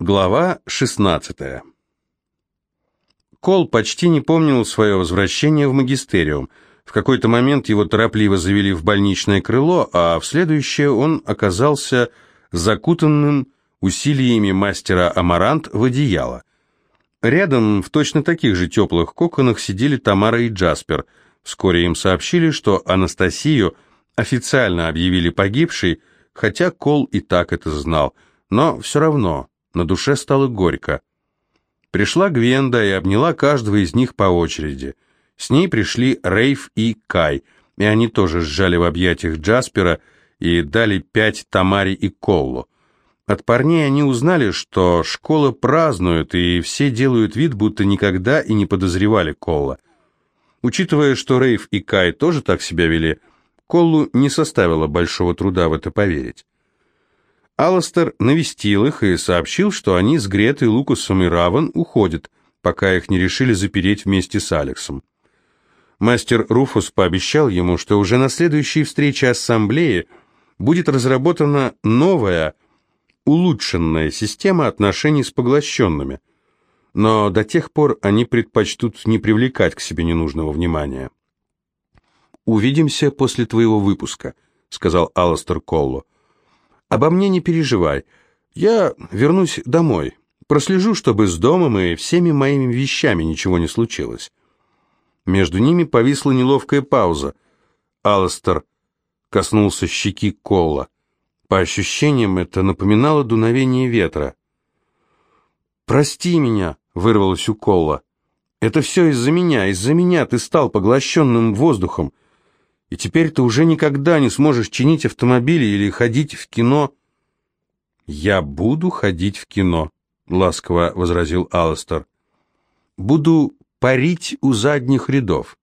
Глава 16 Кол почти не помнил свое возвращение в магистериум. В какой-то момент его торопливо завели в больничное крыло, а в следующее он оказался закутанным усилиями мастера Амарант в одеяло. Рядом в точно таких же теплых коконах сидели Тамара и Джаспер. Вскоре им сообщили, что Анастасию официально объявили погибшей, хотя Кол и так это знал, но все равно на душе стало горько. Пришла Гвенда и обняла каждого из них по очереди. С ней пришли Рейф и Кай, и они тоже сжали в объятиях Джаспера и дали пять Тамаре и Коллу. От парней они узнали, что школа празднует, и все делают вид, будто никогда и не подозревали Колла. Учитывая, что Рейф и Кай тоже так себя вели, Коллу не составило большого труда в это поверить. Алластер навестил их и сообщил, что они с Гретой, Лукасом и Раван уходят, пока их не решили запереть вместе с Алексом. Мастер Руфус пообещал ему, что уже на следующей встрече ассамблеи будет разработана новая, улучшенная система отношений с поглощенными, но до тех пор они предпочтут не привлекать к себе ненужного внимания. «Увидимся после твоего выпуска», — сказал Алластер Колло. Обо мне не переживай. Я вернусь домой. Прослежу, чтобы с домом и всеми моими вещами ничего не случилось. Между ними повисла неловкая пауза. Алластер коснулся щеки Колла. По ощущениям, это напоминало дуновение ветра. «Прости меня», — вырвалось у Колла. «Это все из-за меня, из-за меня ты стал поглощенным воздухом и теперь ты уже никогда не сможешь чинить автомобили или ходить в кино». «Я буду ходить в кино», — ласково возразил Алластер. «Буду парить у задних рядов.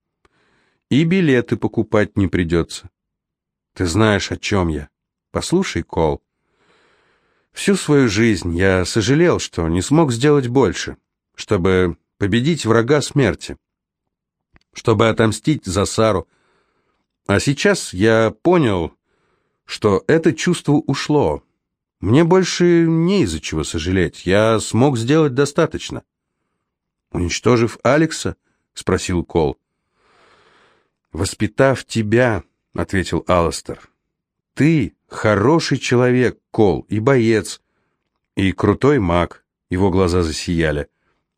И билеты покупать не придется. Ты знаешь, о чем я. Послушай, Кол. Всю свою жизнь я сожалел, что не смог сделать больше, чтобы победить врага смерти, чтобы отомстить за Сару, а сейчас я понял, что это чувство ушло. Мне больше не из-за чего сожалеть. Я смог сделать достаточно. Уничтожив Алекса? спросил Кол. Воспитав тебя, ответил Алластер. Ты хороший человек, Кол, и боец, и крутой маг. Его глаза засияли.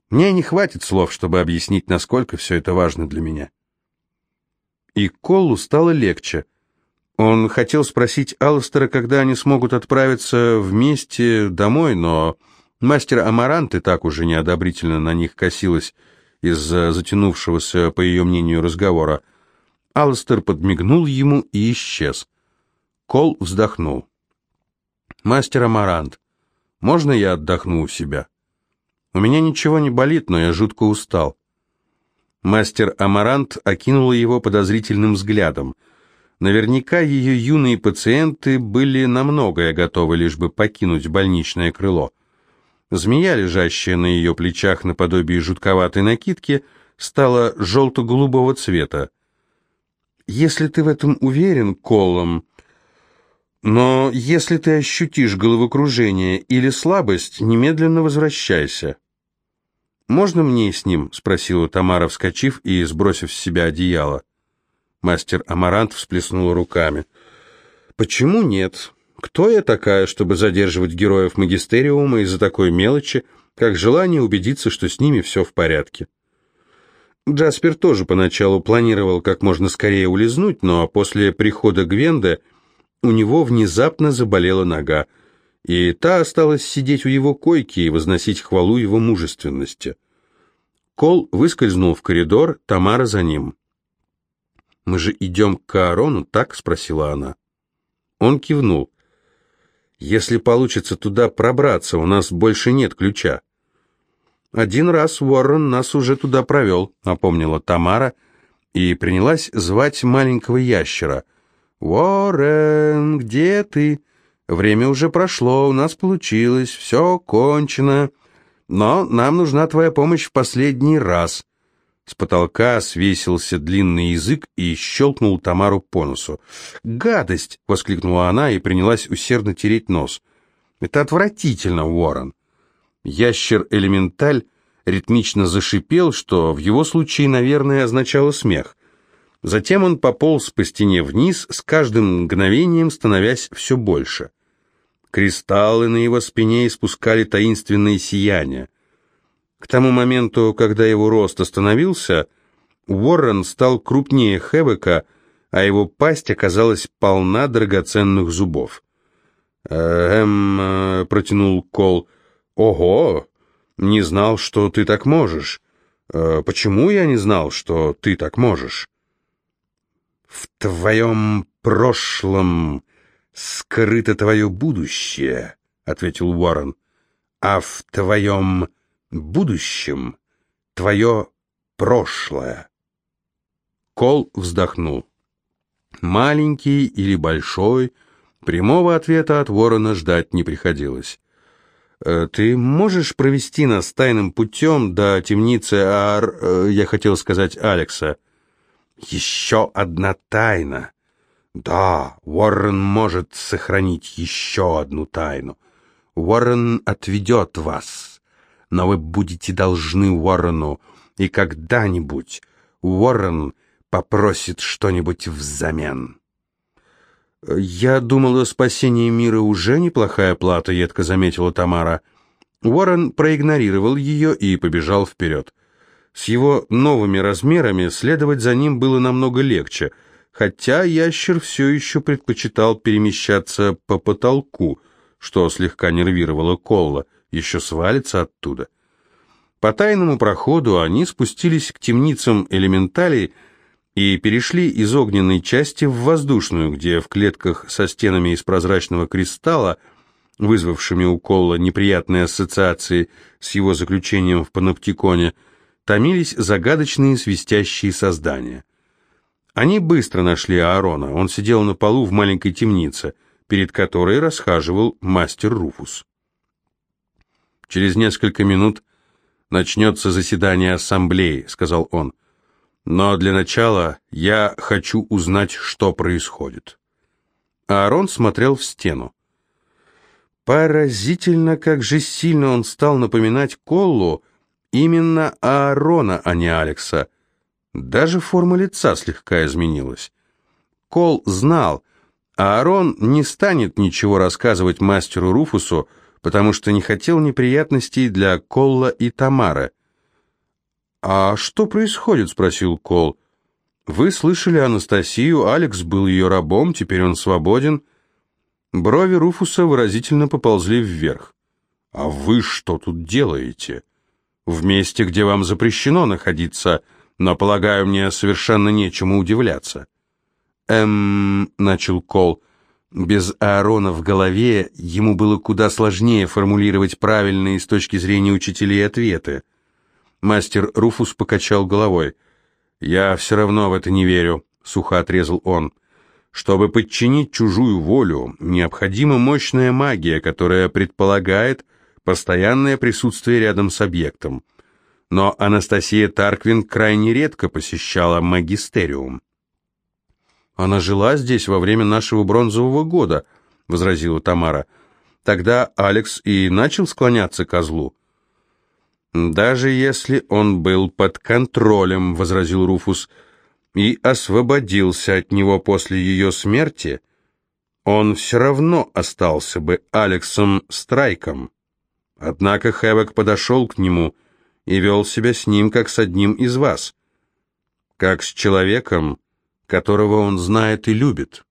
Мне не хватит слов, чтобы объяснить, насколько все это важно для меня и Коллу стало легче. Он хотел спросить Алластера, когда они смогут отправиться вместе домой, но мастер Амарант и так уже неодобрительно на них косилась из-за затянувшегося, по ее мнению, разговора. Алластер подмигнул ему и исчез. Кол вздохнул. «Мастер Амарант, можно я отдохну у себя? У меня ничего не болит, но я жутко устал». Мастер Амарант окинула его подозрительным взглядом. Наверняка ее юные пациенты были на многое готовы, лишь бы покинуть больничное крыло. Змея, лежащая на ее плечах наподобие жутковатой накидки, стала желто-голубого цвета. «Если ты в этом уверен, Колом, но если ты ощутишь головокружение или слабость, немедленно возвращайся». «Можно мне с ним?» — спросила Тамара, вскочив и сбросив с себя одеяло. Мастер Амарант всплеснул руками. «Почему нет? Кто я такая, чтобы задерживать героев магистериума из-за такой мелочи, как желание убедиться, что с ними все в порядке?» Джаспер тоже поначалу планировал как можно скорее улизнуть, но после прихода Гвенда у него внезапно заболела нога и та осталась сидеть у его койки и возносить хвалу его мужественности. Кол выскользнул в коридор, Тамара за ним. «Мы же идем к Аарону, так?» — спросила она. Он кивнул. «Если получится туда пробраться, у нас больше нет ключа». «Один раз Уоррен нас уже туда провел», — напомнила Тамара, и принялась звать маленького ящера. «Уоррен, где ты?» Время уже прошло, у нас получилось, все кончено. Но нам нужна твоя помощь в последний раз». С потолка свесился длинный язык и щелкнул Тамару по носу. «Гадость!» — воскликнула она и принялась усердно тереть нос. «Это отвратительно, Уоррен. Ящер-элементаль ритмично зашипел, что в его случае, наверное, означало смех. Затем он пополз по стене вниз, с каждым мгновением становясь все больше. Кристаллы на его спине испускали таинственные сияния. К тому моменту, когда его рост остановился, Уоррен стал крупнее Хэвека, а его пасть оказалась полна драгоценных зубов. «Эм...» э, — протянул Кол. «Ого! Не знал, что ты так можешь. Э, почему я не знал, что ты так можешь?» «В твоем прошлом скрыто твое будущее», — ответил Уоррен. «А в твоем будущем твое прошлое». Кол вздохнул. Маленький или большой, прямого ответа от Ворона ждать не приходилось. «Э, «Ты можешь провести нас тайным путем до темницы Ар...» э, Я хотел сказать Алекса. «Еще одна тайна!» «Да, Уоррен может сохранить еще одну тайну. Уоррен отведет вас, но вы будете должны Уоррену, и когда-нибудь Уоррен попросит что-нибудь взамен». «Я думала, спасение мира уже неплохая плата», — едко заметила Тамара. Уоррен проигнорировал ее и побежал вперед. С его новыми размерами следовать за ним было намного легче, хотя ящер все еще предпочитал перемещаться по потолку, что слегка нервировало Колла, еще свалится оттуда. По тайному проходу они спустились к темницам элементалей, и перешли из огненной части в воздушную, где в клетках со стенами из прозрачного кристалла, вызвавшими у Колла неприятные ассоциации с его заключением в паноптиконе, томились загадочные свистящие создания. Они быстро нашли Аарона, он сидел на полу в маленькой темнице, перед которой расхаживал мастер Руфус. «Через несколько минут начнется заседание ассамблеи», — сказал он. Но для начала я хочу узнать, что происходит. Аарон смотрел в стену. Поразительно, как же сильно он стал напоминать Коллу именно Аарона, а не Алекса. Даже форма лица слегка изменилась. Кол знал, Аарон не станет ничего рассказывать мастеру Руфусу, потому что не хотел неприятностей для Колла и Тамары. «А что происходит?» — спросил Кол. «Вы слышали Анастасию, Алекс был ее рабом, теперь он свободен». Брови Руфуса выразительно поползли вверх. «А вы что тут делаете?» «В месте, где вам запрещено находиться, но, полагаю, мне совершенно нечему удивляться». «Эм...» — начал Кол. Без Аарона в голове ему было куда сложнее формулировать правильные с точки зрения учителей ответы. Мастер Руфус покачал головой. «Я все равно в это не верю», — сухо отрезал он. «Чтобы подчинить чужую волю, необходима мощная магия, которая предполагает постоянное присутствие рядом с объектом. Но Анастасия Тарквин крайне редко посещала магистериум». «Она жила здесь во время нашего бронзового года», — возразила Тамара. «Тогда Алекс и начал склоняться козлу». «Даже если он был под контролем», — возразил Руфус, — «и освободился от него после ее смерти, он все равно остался бы Алексом Страйком». Однако Хэвок подошел к нему и вел себя с ним, как с одним из вас, как с человеком, которого он знает и любит.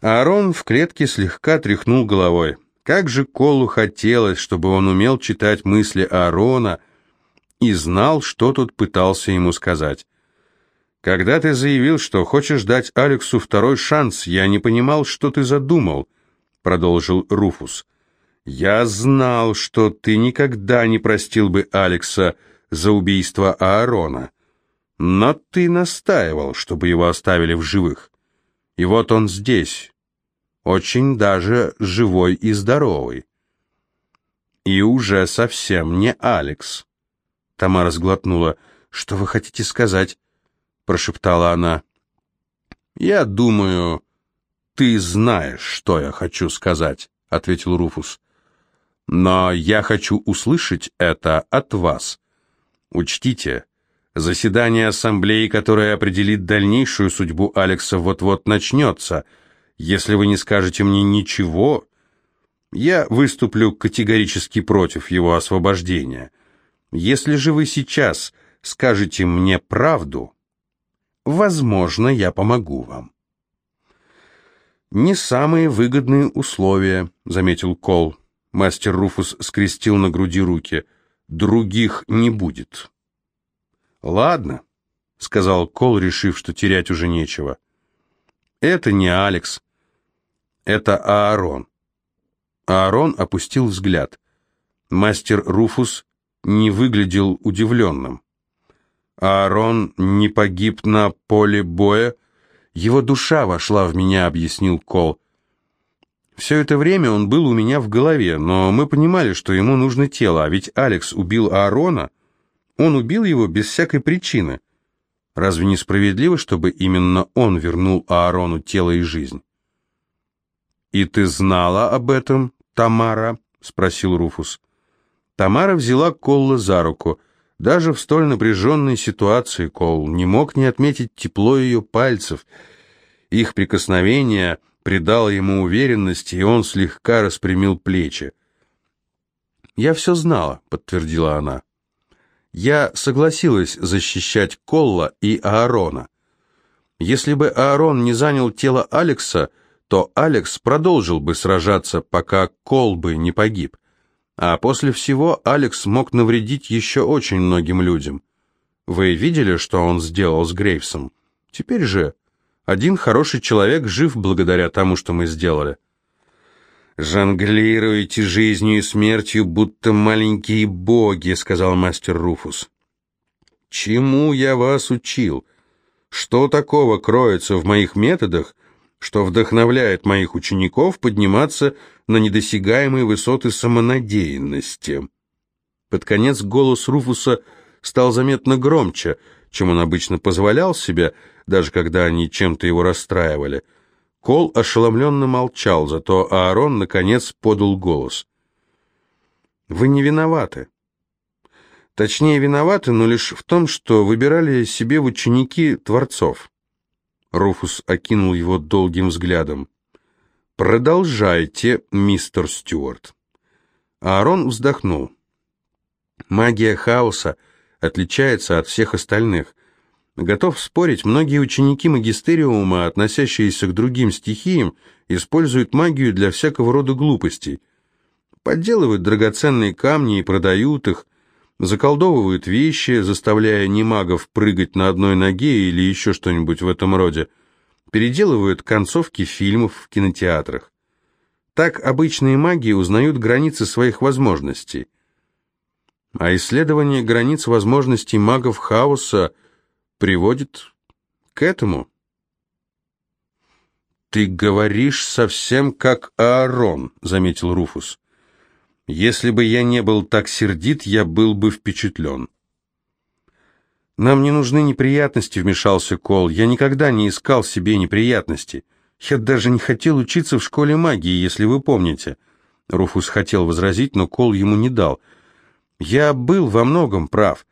Аарон в клетке слегка тряхнул головой. Как же Колу хотелось, чтобы он умел читать мысли Аарона и знал, что тот пытался ему сказать. «Когда ты заявил, что хочешь дать Алексу второй шанс, я не понимал, что ты задумал», — продолжил Руфус. «Я знал, что ты никогда не простил бы Алекса за убийство Аарона, но ты настаивал, чтобы его оставили в живых. И вот он здесь, очень даже живой и здоровый. И уже совсем не Алекс. Тамара сглотнула. «Что вы хотите сказать?» прошептала она. «Я думаю, ты знаешь, что я хочу сказать», — ответил Руфус. Но я хочу услышать это от вас. Учтите, заседание ассамблеи, которое определит дальнейшую судьбу Алекса, вот-вот начнется. Если вы не скажете мне ничего, я выступлю категорически против его освобождения. Если же вы сейчас скажете мне правду, возможно, я помогу вам. «Не самые выгодные условия», — заметил Кол. Мастер Руфус скрестил на груди руки. «Других не будет». «Ладно», — сказал Кол, решив, что терять уже нечего. «Это не Алекс. Это Аарон». Аарон опустил взгляд. Мастер Руфус не выглядел удивленным. Аарон не погиб на поле боя, его душа вошла в меня, объяснил Кол. Все это время он был у меня в голове, но мы понимали, что ему нужно тело, а ведь Алекс убил Аарона. Он убил его без всякой причины. Разве не справедливо, чтобы именно он вернул Аарону тело и жизнь? «И ты знала об этом, Тамара?» — спросил Руфус. Тамара взяла Колла за руку. Даже в столь напряженной ситуации Кол не мог не отметить тепло ее пальцев. Их прикосновение придало ему уверенности, и он слегка распрямил плечи. «Я все знала», — подтвердила она. «Я согласилась защищать Колла и Аарона. Если бы Аарон не занял тело Алекса, то Алекс продолжил бы сражаться, пока Кол бы не погиб. А после всего Алекс мог навредить еще очень многим людям. Вы видели, что он сделал с Грейвсом? Теперь же один хороший человек жив благодаря тому, что мы сделали. «Жонглируете жизнью и смертью, будто маленькие боги», — сказал мастер Руфус. «Чему я вас учил? Что такого кроется в моих методах, что вдохновляет моих учеников подниматься на недосягаемые высоты самонадеянности. Под конец голос Руфуса стал заметно громче, чем он обычно позволял себе, даже когда они чем-то его расстраивали. Кол ошеломленно молчал, зато Аарон, наконец, подал голос. «Вы не виноваты. Точнее, виноваты, но лишь в том, что выбирали себе в ученики творцов». Руфус окинул его долгим взглядом. «Продолжайте, мистер Стюарт». Аарон вздохнул. «Магия хаоса отличается от всех остальных. Готов спорить, многие ученики магистериума, относящиеся к другим стихиям, используют магию для всякого рода глупостей. Подделывают драгоценные камни и продают их, заколдовывают вещи, заставляя немагов прыгать на одной ноге или еще что-нибудь в этом роде – переделывают концовки фильмов в кинотеатрах. Так обычные маги узнают границы своих возможностей. А исследование границ возможностей магов хаоса приводит к этому. «Ты говоришь совсем как Аарон», — заметил Руфус. «Если бы я не был так сердит, я был бы впечатлен». «Нам не нужны неприятности», — вмешался Кол. «Я никогда не искал себе неприятности. Я даже не хотел учиться в школе магии, если вы помните». Руфус хотел возразить, но Кол ему не дал. «Я был во многом прав.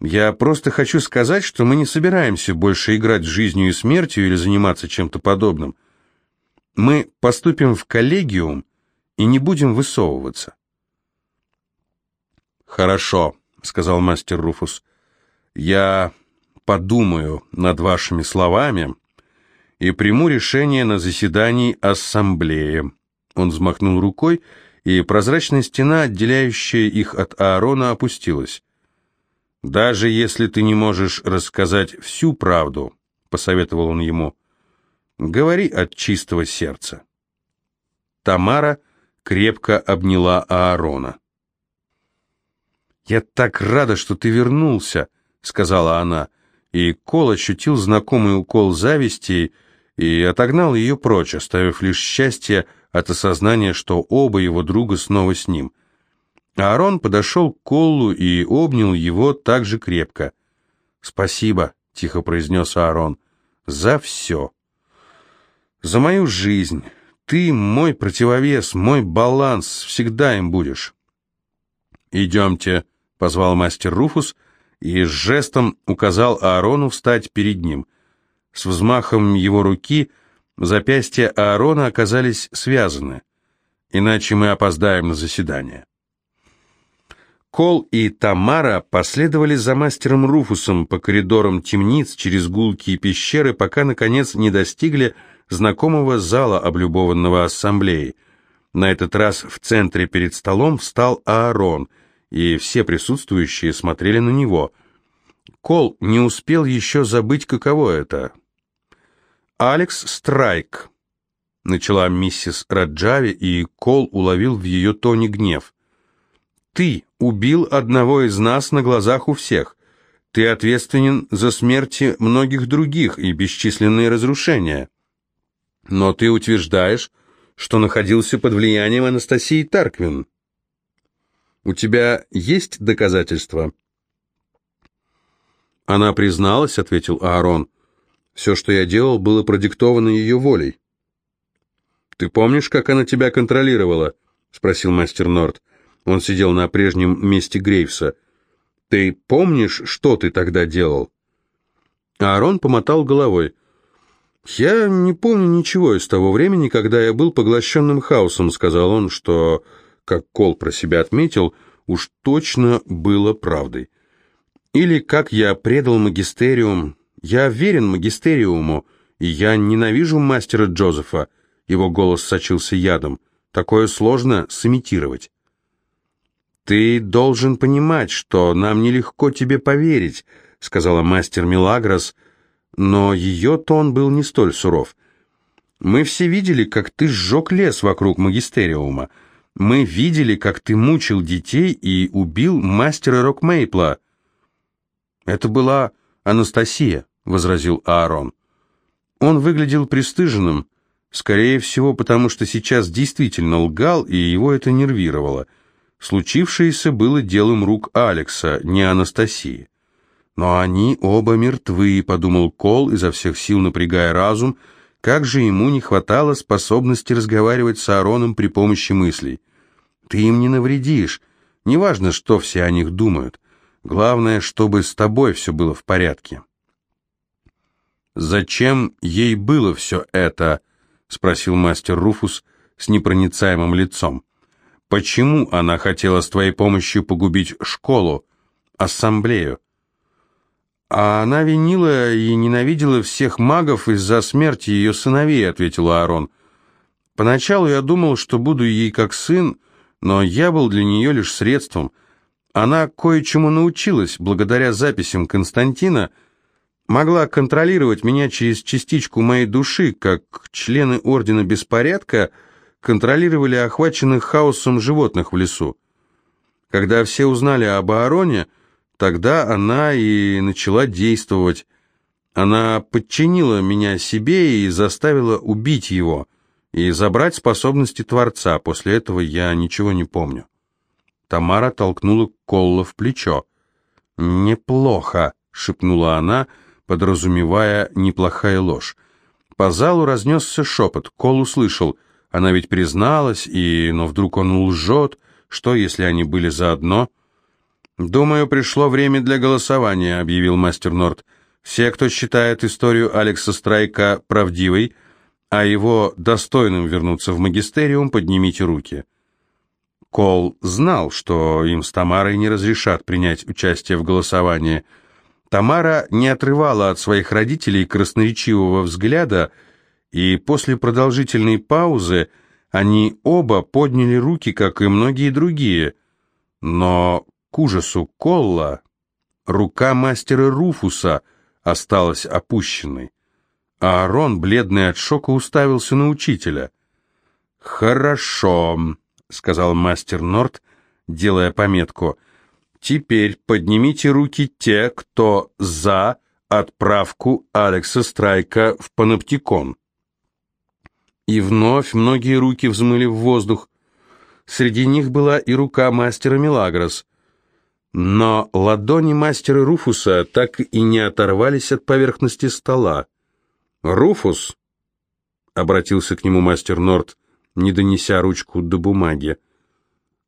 Я просто хочу сказать, что мы не собираемся больше играть с жизнью и смертью или заниматься чем-то подобным. Мы поступим в коллегиум и не будем высовываться». «Хорошо», — сказал мастер Руфус. Я подумаю над вашими словами и приму решение на заседании ассамблеи. Он взмахнул рукой, прозрачная стена, отделяющая их от Аарона, опустилась. «Даже если ты не можешь рассказать всю правду», — посоветовал он ему, — «говори от чистого сердца». Тамара крепко обняла Аарона. «Я так рада, что ты вернулся», сказала она, и Кол ощутил знакомый укол зависти и отогнал ее прочь, оставив лишь счастье от осознания, что оба его друга снова с ним. Аарон подошел к Колу и обнял его так же крепко. «Спасибо», — тихо произнес Аарон, — «за все. За мою жизнь. Ты мой противовес, мой баланс, всегда им будешь». «Идемте», — позвал мастер Руфус и жестом указал Аарону встать перед ним. С взмахом его руки запястья Аарона оказались связаны, иначе мы опоздаем на заседание. Кол и Тамара последовали за мастером Руфусом по коридорам темниц через гулкие пещеры, пока, наконец, не достигли знакомого зала, облюбованного ассамблеей. На этот раз в центре перед столом встал Аарон, и все присутствующие смотрели на него. Кол не успел еще забыть, каково это. «Алекс Страйк», — начала миссис Раджави, и Кол уловил в ее тоне гнев. «Ты убил одного из нас на глазах у всех. Ты ответственен за смерти многих других и бесчисленные разрушения. Но ты утверждаешь, что находился под влиянием Анастасии Тарквин. У тебя есть доказательства? Она призналась, ответил Аарон. Все, что я делал, было продиктовано ее волей. Ты помнишь, как она тебя контролировала? спросил мастер Норт. Он сидел на прежнем месте Грейвса. Ты помнишь, что ты тогда делал? Аарон помотал головой. «Я не помню ничего из того времени, когда я был поглощенным хаосом», — сказал он, что, как Кол про себя отметил, уж точно было правдой. «Или как я предал магистериум. Я верен магистериуму, и я ненавижу мастера Джозефа». Его голос сочился ядом. «Такое сложно сымитировать». «Ты должен понимать, что нам нелегко тебе поверить», — сказала мастер Милагрос, — но ее тон был не столь суров. «Мы все видели, как ты сжег лес вокруг магистериума. Мы видели, как ты мучил детей и убил мастера Рокмейпла». «Это была Анастасия», — возразил Аарон. Он выглядел пристыженным, скорее всего, потому что сейчас действительно лгал, и его это нервировало. Случившееся было делом рук Алекса, не Анастасии. «Но они оба мертвы», — подумал Кол, изо всех сил напрягая разум. Как же ему не хватало способности разговаривать с Аароном при помощи мыслей. «Ты им не навредишь. Неважно, что все о них думают. Главное, чтобы с тобой все было в порядке». «Зачем ей было все это?» — спросил мастер Руфус с непроницаемым лицом. «Почему она хотела с твоей помощью погубить школу, ассамблею?» «А она винила и ненавидела всех магов из-за смерти ее сыновей», — ответил Аарон. «Поначалу я думал, что буду ей как сын, но я был для нее лишь средством. Она кое-чему научилась, благодаря записям Константина, могла контролировать меня через частичку моей души, как члены Ордена Беспорядка контролировали охваченных хаосом животных в лесу. Когда все узнали об Аароне, Тогда она и начала действовать. Она подчинила меня себе и заставила убить его и забрать способности Творца. После этого я ничего не помню. Тамара толкнула Колла в плечо. «Неплохо», — шепнула она, подразумевая неплохая ложь. По залу разнесся шепот. Кол услышал. Она ведь призналась, и... но вдруг он лжет. Что, если они были заодно?» «Думаю, пришло время для голосования», — объявил мастер Норт. «Все, кто считает историю Алекса Страйка правдивой, а его достойным вернуться в магистериум, поднимите руки». Кол знал, что им с Тамарой не разрешат принять участие в голосовании. Тамара не отрывала от своих родителей красноречивого взгляда, и после продолжительной паузы они оба подняли руки, как и многие другие. Но к ужасу Колла рука мастера Руфуса осталась опущенной, а Арон, бледный от шока, уставился на учителя. «Хорошо», — сказал мастер Норт, делая пометку. «Теперь поднимите руки те, кто за отправку Алекса Страйка в Паноптикон». И вновь многие руки взмыли в воздух. Среди них была и рука мастера Милагрос — но ладони мастера Руфуса так и не оторвались от поверхности стола. «Руфус!» — обратился к нему мастер Норт, не донеся ручку до бумаги.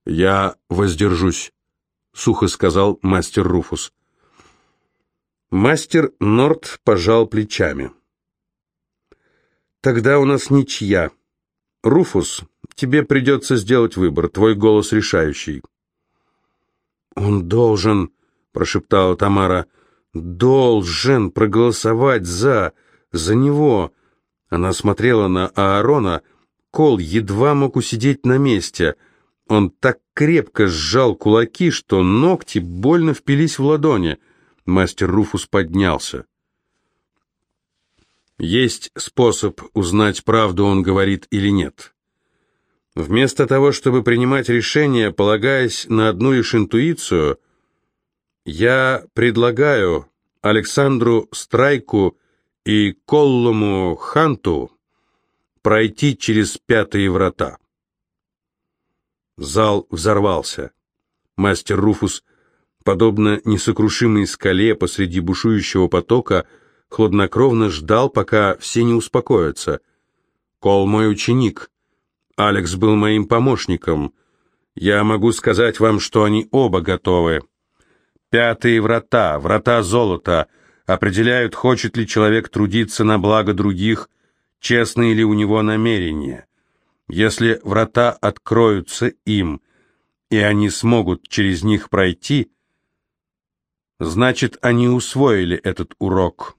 «Я воздержусь», сухо сказал мастер Руфус. Мастер Норт пожал плечами. «Тогда у нас ничья. Руфус, тебе придется сделать выбор, твой голос решающий». «Он должен», — прошептала Тамара, — «должен проголосовать за... за него». Она смотрела на Аарона, Кол едва мог усидеть на месте. Он так крепко сжал кулаки, что ногти больно впились в ладони. Мастер Руфус поднялся. Есть способ узнать, правду он говорит или нет. Вместо того, чтобы принимать решение, полагаясь на одну лишь интуицию, я предлагаю Александру Страйку и Коллому Ханту пройти через пятые врата. Зал взорвался. Мастер Руфус подобно несокрушимой скале посреди бушующего потока, хладнокровно ждал, пока все не успокоятся. «Кол мой ученик. Алекс был моим помощником. Я могу сказать вам, что они оба готовы. Пятые врата, врата золота, определяют, хочет ли человек трудиться на благо других, честные ли у него намерения. Если врата откроются им, и они смогут через них пройти, Значит, они усвоили этот урок.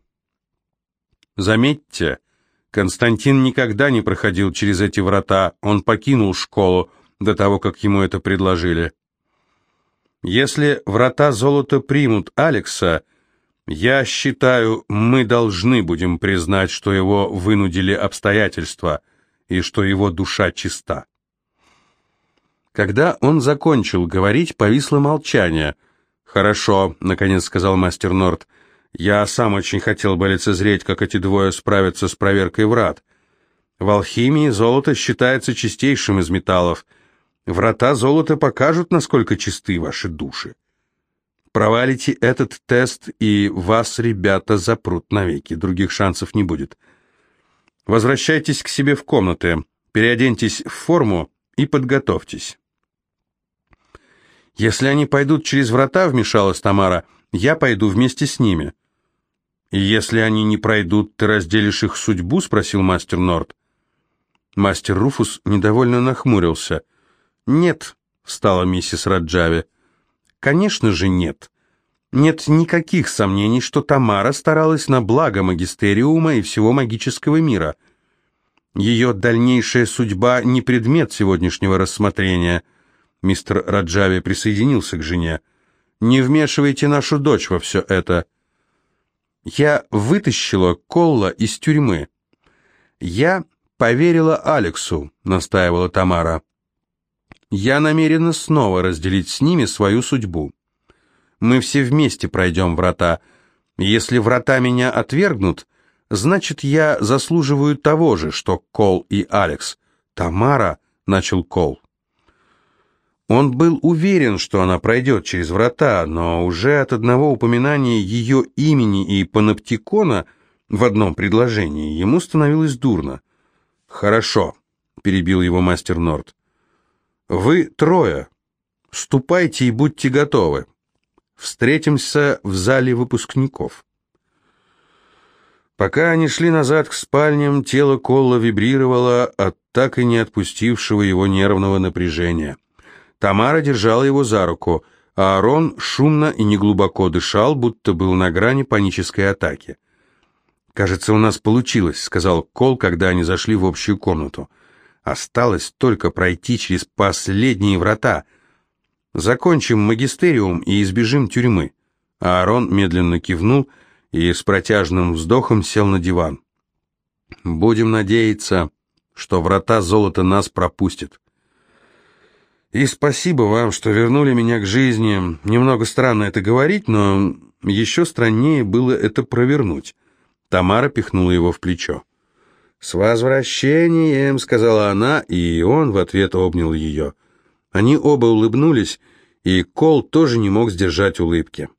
Заметьте, Константин никогда не проходил через эти врата, он покинул школу до того, как ему это предложили. Если врата золота примут Алекса, я считаю, мы должны будем признать, что его вынудили обстоятельства и что его душа чиста. Когда он закончил говорить, повисло молчание – «Хорошо», — наконец сказал мастер Норт. «Я сам очень хотел бы лицезреть, как эти двое справятся с проверкой врат. В алхимии золото считается чистейшим из металлов. Врата золота покажут, насколько чисты ваши души. Провалите этот тест, и вас, ребята, запрут навеки. Других шансов не будет. Возвращайтесь к себе в комнаты, переоденьтесь в форму и подготовьтесь». «Если они пойдут через врата», — вмешалась Тамара, — «я пойду вместе с ними». «И если они не пройдут, ты разделишь их судьбу?» — спросил мастер Норд. Мастер Руфус недовольно нахмурился. «Нет», — стала миссис Раджави. «Конечно же нет. Нет никаких сомнений, что Тамара старалась на благо магистериума и всего магического мира. Ее дальнейшая судьба не предмет сегодняшнего рассмотрения». Мистер Раджави присоединился к жене. «Не вмешивайте нашу дочь во все это». «Я вытащила Колла из тюрьмы». «Я поверила Алексу», — настаивала Тамара. «Я намерена снова разделить с ними свою судьбу. Мы все вместе пройдем врата. Если врата меня отвергнут, значит, я заслуживаю того же, что Кол и Алекс. Тамара», — начал Кол. Он был уверен, что она пройдет через врата, но уже от одного упоминания ее имени и паноптикона в одном предложении ему становилось дурно. «Хорошо», — перебил его мастер Норд. «Вы трое. Ступайте и будьте готовы. Встретимся в зале выпускников». Пока они шли назад к спальням, тело Колла вибрировало от так и не отпустившего его нервного напряжения. Тамара держала его за руку, а Арон шумно и неглубоко дышал, будто был на грани панической атаки. «Кажется, у нас получилось», — сказал Кол, когда они зашли в общую комнату. «Осталось только пройти через последние врата. Закончим магистериум и избежим тюрьмы». Аарон медленно кивнул и с протяжным вздохом сел на диван. «Будем надеяться, что врата золота нас пропустят». И спасибо вам, что вернули меня к жизни. Немного странно это говорить, но еще страннее было это провернуть. Тамара пихнула его в плечо. «С возвращением!» — сказала она, и он в ответ обнял ее. Они оба улыбнулись, и Кол тоже не мог сдержать улыбки.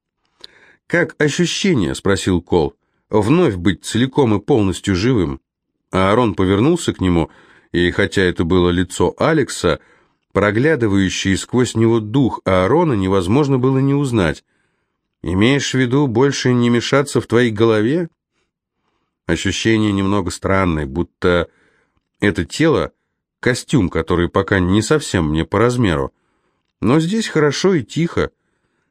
«Как ощущение?» — спросил Кол. «Вновь быть целиком и полностью живым?» Аарон повернулся к нему, и хотя это было лицо Алекса, проглядывающий сквозь него дух Аарона, невозможно было не узнать. «Имеешь в виду больше не мешаться в твоей голове?» Ощущение немного странное, будто это тело — костюм, который пока не совсем мне по размеру. Но здесь хорошо и тихо.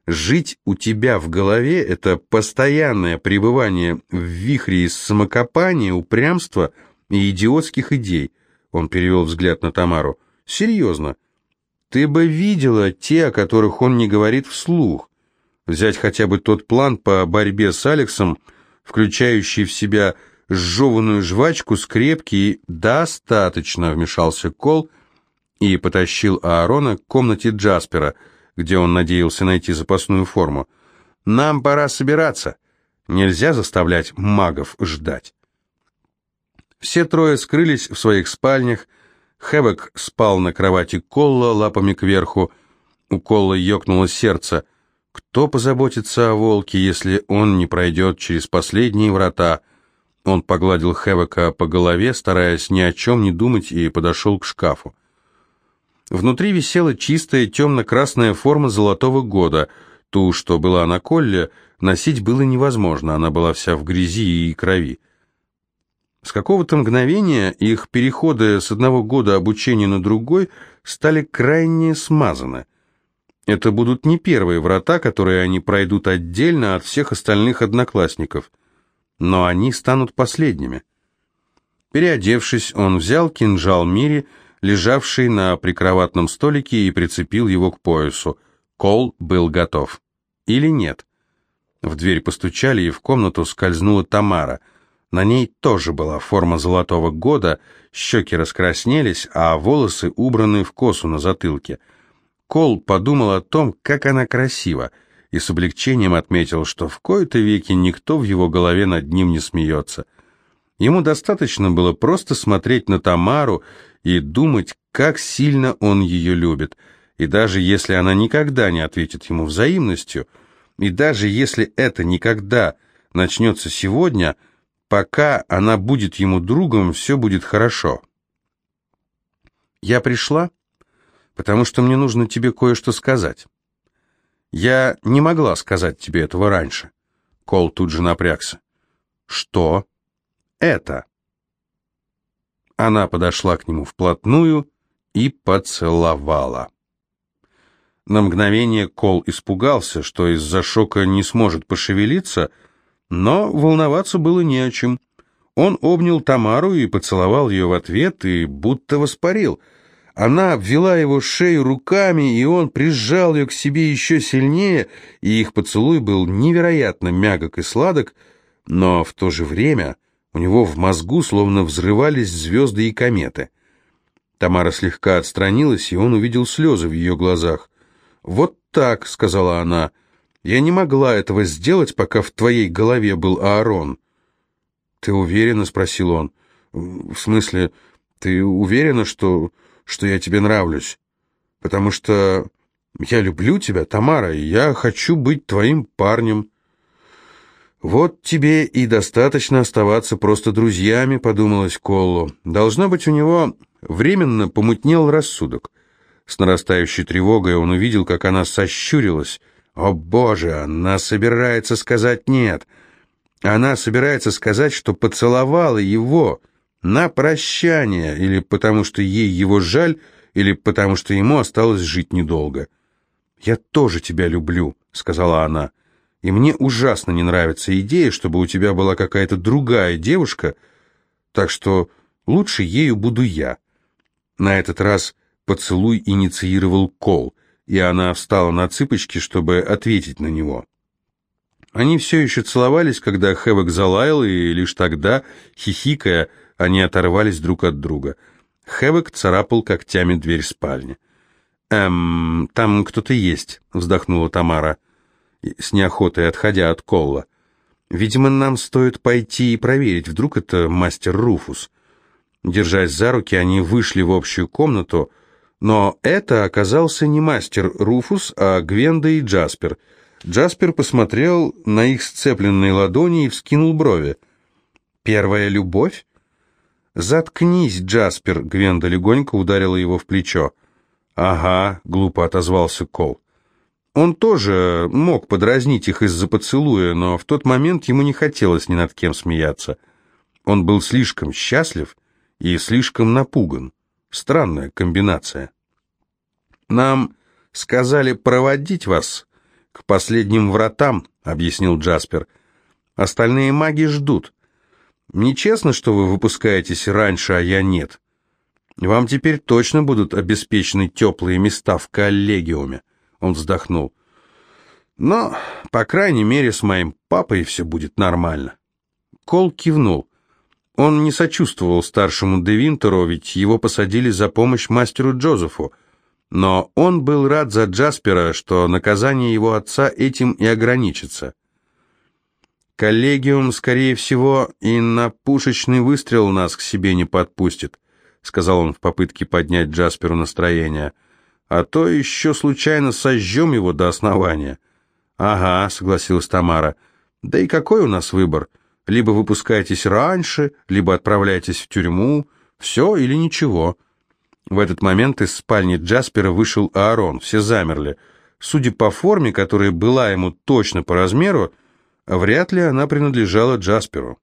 Жить у тебя в голове — это постоянное пребывание в вихре из самокопания, упрямства и идиотских идей. Он перевел взгляд на Тамару. «Серьезно. Ты бы видела те, о которых он не говорит вслух. Взять хотя бы тот план по борьбе с Алексом, включающий в себя сжеванную жвачку, скрепки и «достаточно», — вмешался Кол и потащил Аарона к комнате Джаспера, где он надеялся найти запасную форму. «Нам пора собираться. Нельзя заставлять магов ждать». Все трое скрылись в своих спальнях. Хэвок спал на кровати Колла лапами кверху. У Колла ёкнуло сердце. Кто позаботится о волке, если он не пройдет через последние врата? Он погладил Хэвока по голове, стараясь ни о чем не думать, и подошел к шкафу. Внутри висела чистая темно-красная форма золотого года. Ту, что была на колле, носить было невозможно, она была вся в грязи и крови. С какого-то мгновения их переходы с одного года обучения на другой стали крайне смазаны. Это будут не первые врата, которые они пройдут отдельно от всех остальных одноклассников но они станут последними. Переодевшись, он взял кинжал Мири, лежавший на прикроватном столике, и прицепил его к поясу. Кол был готов. Или нет? В дверь постучали, и в комнату скользнула Тамара. На ней тоже была форма золотого года, щеки раскраснелись, а волосы убраны в косу на затылке. Кол подумал о том, как она красива — и с облегчением отметил, что в кои-то веки никто в его голове над ним не смеется. Ему достаточно было просто смотреть на Тамару и думать, как сильно он ее любит. И даже если она никогда не ответит ему взаимностью, и даже если это никогда начнется сегодня, пока она будет ему другом, все будет хорошо. «Я пришла, потому что мне нужно тебе кое-что сказать». Я не могла сказать тебе этого раньше. Кол тут же напрягся. Что это? Она подошла к нему вплотную и поцеловала. На мгновение Кол испугался, что из-за шока не сможет пошевелиться, но волноваться было не о чем. Он обнял Тамару и поцеловал ее в ответ, и будто воспарил — она обвела его шею руками, и он прижал ее к себе еще сильнее, и их поцелуй был невероятно мягок и сладок, но в то же время у него в мозгу словно взрывались звезды и кометы. Тамара слегка отстранилась, и он увидел слезы в ее глазах. «Вот так», — сказала она, — «я не могла этого сделать, пока в твоей голове был Аарон». «Ты уверена?» — спросил он. «В смысле, ты уверена, что...» что я тебе нравлюсь, потому что я люблю тебя, Тамара, и я хочу быть твоим парнем. Вот тебе и достаточно оставаться просто друзьями, подумалось Коллу. Должно быть, у него временно помутнел рассудок. С нарастающей тревогой он увидел, как она сощурилась. О, боже, она собирается сказать «нет». Она собирается сказать, что поцеловала его, на прощание, или потому что ей его жаль, или потому что ему осталось жить недолго. «Я тоже тебя люблю», — сказала она, — «и мне ужасно не нравится идея, чтобы у тебя была какая-то другая девушка, так что лучше ею буду я». На этот раз поцелуй инициировал Кол, и она встала на цыпочки, чтобы ответить на него. Они все еще целовались, когда Хэвок залаял, и лишь тогда, хихикая, они оторвались друг от друга. Хэвок царапал когтями дверь спальни. «Эм, там кто-то есть», — вздохнула Тамара, с неохотой отходя от Колла. «Видимо, нам стоит пойти и проверить, вдруг это мастер Руфус». Держась за руки, они вышли в общую комнату, но это оказался не мастер Руфус, а Гвенда и Джаспер. Джаспер посмотрел на их сцепленные ладони и вскинул брови. «Первая любовь?» «Заткнись, Джаспер!» — Гвенда легонько ударила его в плечо. «Ага», — глупо отозвался Кол. Он тоже мог подразнить их из-за поцелуя, но в тот момент ему не хотелось ни над кем смеяться. Он был слишком счастлив и слишком напуган. Странная комбинация. «Нам сказали проводить вас к последним вратам», — объяснил Джаспер. «Остальные маги ждут. Нечестно, что вы выпускаетесь раньше, а я нет. Вам теперь точно будут обеспечены теплые места в коллегиуме». Он вздохнул. «Но, по крайней мере, с моим папой все будет нормально». Кол кивнул. Он не сочувствовал старшему Девинтеру, ведь его посадили за помощь мастеру Джозефу. Но он был рад за Джаспера, что наказание его отца этим и ограничится. «Коллегиум, скорее всего, и на пушечный выстрел нас к себе не подпустит», сказал он в попытке поднять Джасперу настроение. «А то еще случайно сожжем его до основания». «Ага», — согласилась Тамара. «Да и какой у нас выбор? Либо выпускаетесь раньше, либо отправляетесь в тюрьму. Все или ничего. В этот момент из спальни Джаспера вышел Аарон. Все замерли. Судя по форме, которая была ему точно по размеру, вряд ли она принадлежала Джасперу.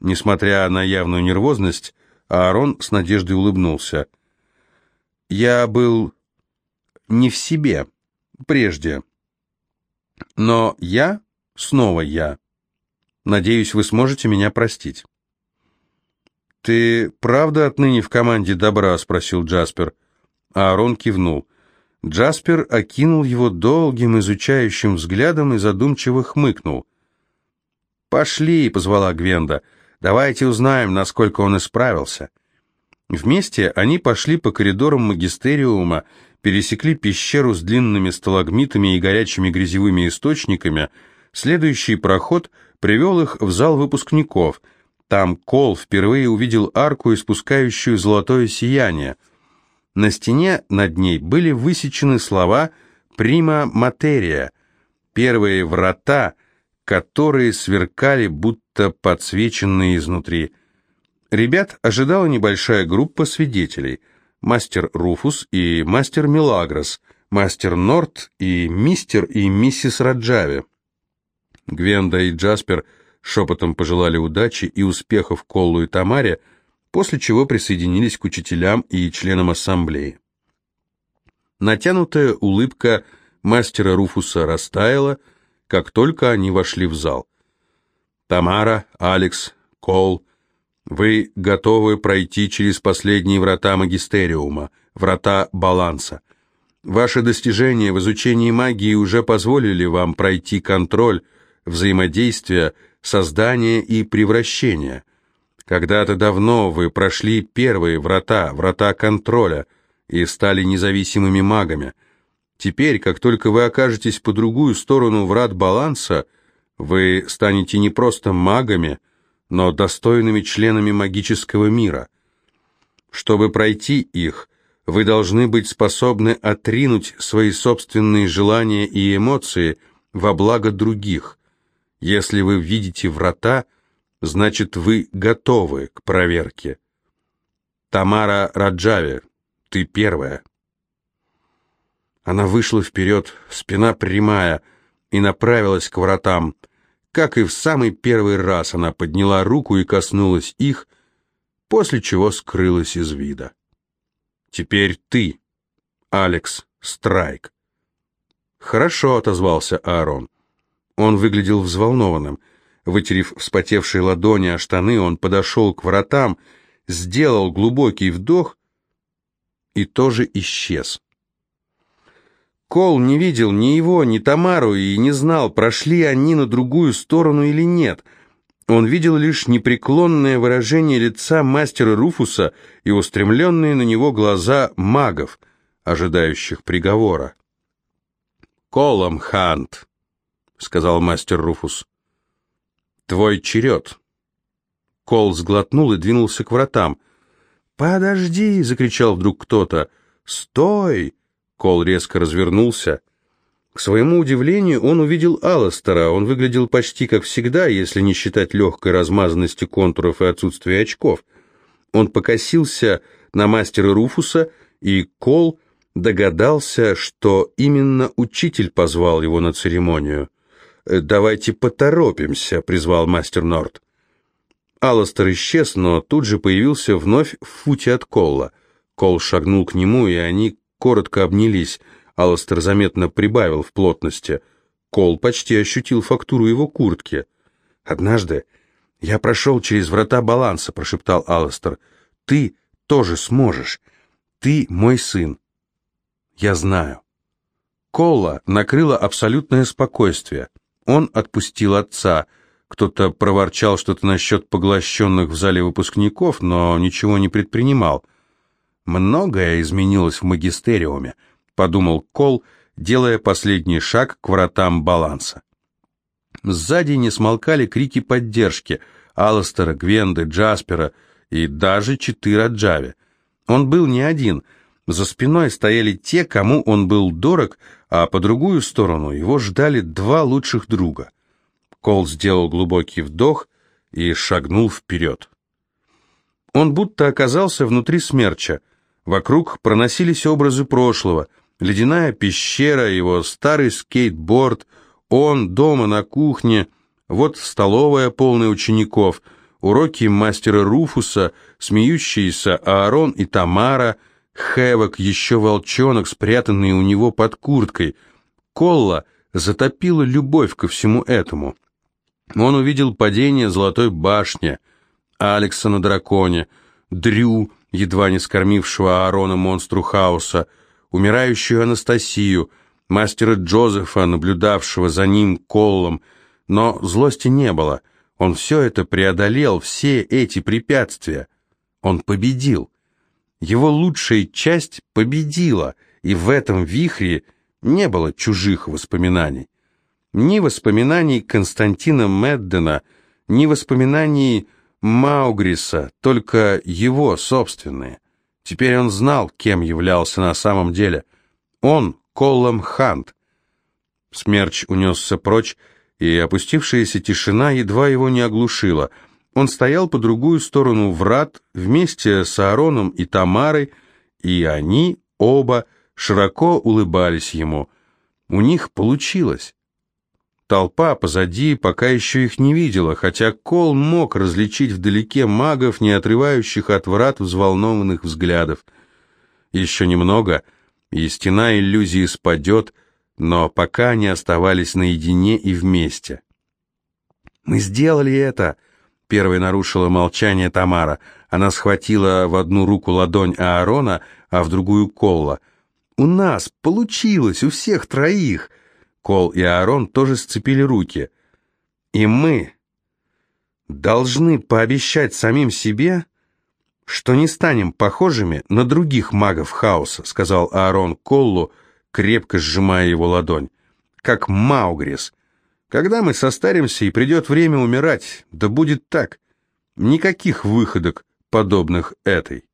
Несмотря на явную нервозность, Аарон с надеждой улыбнулся. «Я был не в себе прежде, но я снова я». Надеюсь, вы сможете меня простить». «Ты правда отныне в команде добра?» — спросил Джаспер. Аарон кивнул. Джаспер окинул его долгим изучающим взглядом и задумчиво хмыкнул. «Пошли», — позвала Гвенда. «Давайте узнаем, насколько он исправился». Вместе они пошли по коридорам магистериума, пересекли пещеру с длинными сталагмитами и горячими грязевыми источниками. Следующий проход — привел их в зал выпускников. Там Кол впервые увидел арку, испускающую золотое сияние. На стене над ней были высечены слова «Прима материя», первые врата, которые сверкали, будто подсвеченные изнутри. Ребят ожидала небольшая группа свидетелей. Мастер Руфус и мастер Милагрос, мастер Норт и мистер и миссис Раджави. Гвенда и Джаспер шепотом пожелали удачи и успехов Коллу и Тамаре, после чего присоединились к учителям и членам ассамблеи. Натянутая улыбка мастера Руфуса растаяла, как только они вошли в зал. «Тамара, Алекс, Кол, вы готовы пройти через последние врата магистериума, врата баланса. Ваши достижения в изучении магии уже позволили вам пройти контроль, взаимодействия, создания и превращения. Когда-то давно вы прошли первые врата, врата контроля, и стали независимыми магами. Теперь, как только вы окажетесь по другую сторону врат баланса, вы станете не просто магами, но достойными членами магического мира. Чтобы пройти их, вы должны быть способны отринуть свои собственные желания и эмоции во благо других, если вы видите врата, значит, вы готовы к проверке. Тамара Раджави, ты первая. Она вышла вперед, спина прямая, и направилась к вратам. Как и в самый первый раз она подняла руку и коснулась их, после чего скрылась из вида. «Теперь ты, Алекс Страйк». «Хорошо», — отозвался Аарон. Он выглядел взволнованным. Вытерев вспотевшие ладони о штаны, он подошел к воротам, сделал глубокий вдох и тоже исчез. Кол не видел ни его, ни Тамару и не знал, прошли они на другую сторону или нет. Он видел лишь непреклонное выражение лица мастера Руфуса и устремленные на него глаза магов, ожидающих приговора. «Колом Хант», сказал мастер Руфус. «Твой черед». Кол сглотнул и двинулся к вратам. «Подожди!» — закричал вдруг кто-то. «Стой!» Кол резко развернулся. К своему удивлению, он увидел Алластера. Он выглядел почти как всегда, если не считать легкой размазанности контуров и отсутствия очков. Он покосился на мастера Руфуса, и Кол догадался, что именно учитель позвал его на церемонию. «Э, «Давайте поторопимся», — призвал мастер Норт. Алластер исчез, но тут же появился вновь в футе от Колла. Кол шагнул к нему, и они коротко обнялись. Алластер заметно прибавил в плотности. Кол почти ощутил фактуру его куртки. «Однажды я прошел через врата баланса», — прошептал Алластер. «Ты тоже сможешь. Ты мой сын. Я знаю». Колла накрыло абсолютное спокойствие. Он отпустил отца. Кто-то проворчал что-то насчет поглощенных в зале выпускников, но ничего не предпринимал. «Многое изменилось в магистериуме», — подумал Кол, делая последний шаг к вратам баланса. Сзади не смолкали крики поддержки Алластера, Гвенды, Джаспера и даже Читыра Джави. Он был не один. За спиной стояли те, кому он был дорог, а по другую сторону его ждали два лучших друга. Кол сделал глубокий вдох и шагнул вперед. Он будто оказался внутри смерча. Вокруг проносились образы прошлого. Ледяная пещера, его старый скейтборд, он дома на кухне, вот столовая, полная учеников, уроки мастера Руфуса, смеющиеся Аарон и Тамара, Хевок, еще волчонок, спрятанный у него под курткой. Колла затопила любовь ко всему этому. Он увидел падение Золотой башни, Алекса на драконе, Дрю, едва не скормившего Аарона монстру хаоса, умирающую Анастасию, мастера Джозефа, наблюдавшего за ним колом, но злости не было. Он все это преодолел, все эти препятствия. Он победил. Его лучшая часть победила, и в этом вихре не было чужих воспоминаний. Ни воспоминаний Константина Меддена, ни воспоминаний Маугриса, только его собственные. Теперь он знал, кем являлся на самом деле. Он — Коллом Хант. Смерч унесся прочь, и опустившаяся тишина едва его не оглушила. Он стоял по другую сторону врат вместе с Аароном и Тамарой, и они оба широко улыбались ему. У них получилось. Толпа позади пока еще их не видела, хотя Кол мог различить вдалеке магов, не отрывающих от врат взволнованных взглядов. Еще немного, и стена иллюзии спадет, но пока они оставались наедине и вместе. «Мы сделали это!» — первой нарушила молчание Тамара. Она схватила в одну руку ладонь Аарона, а в другую — Колла. «У нас получилось, у всех троих!» Кол и Аарон тоже сцепили руки. И мы должны пообещать самим себе, что не станем похожими на других магов хаоса, сказал Аарон Коллу, крепко сжимая его ладонь, как Маугрис. Когда мы состаримся и придет время умирать, да будет так. Никаких выходок, подобных этой.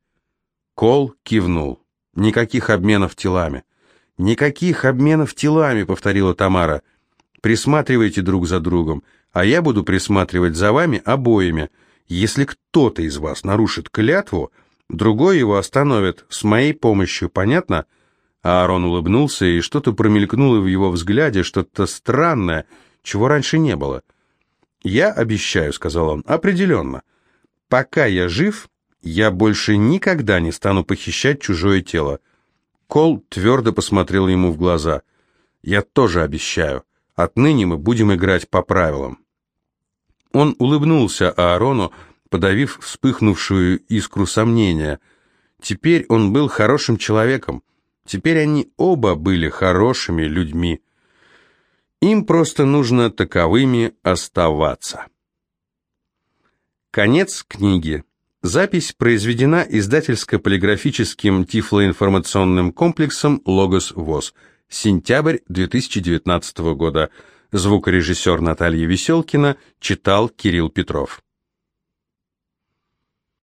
Кол кивнул. Никаких обменов телами. «Никаких обменов телами», — повторила Тамара. «Присматривайте друг за другом, а я буду присматривать за вами обоими. Если кто-то из вас нарушит клятву, другой его остановит с моей помощью, понятно?» Аарон улыбнулся, и что-то промелькнуло в его взгляде, что-то странное, чего раньше не было. «Я обещаю», — сказал он, — «определенно. Пока я жив, я больше никогда не стану похищать чужое тело. Кол твердо посмотрел ему в глаза. «Я тоже обещаю. Отныне мы будем играть по правилам». Он улыбнулся Аарону, подавив вспыхнувшую искру сомнения. Теперь он был хорошим человеком. Теперь они оба были хорошими людьми. Им просто нужно таковыми оставаться. Конец книги. Запись произведена издательско-полиграфическим тифлоинформационным комплексом «Логос ВОЗ». Сентябрь 2019 года. Звукорежиссер Наталья Веселкина читал Кирилл Петров.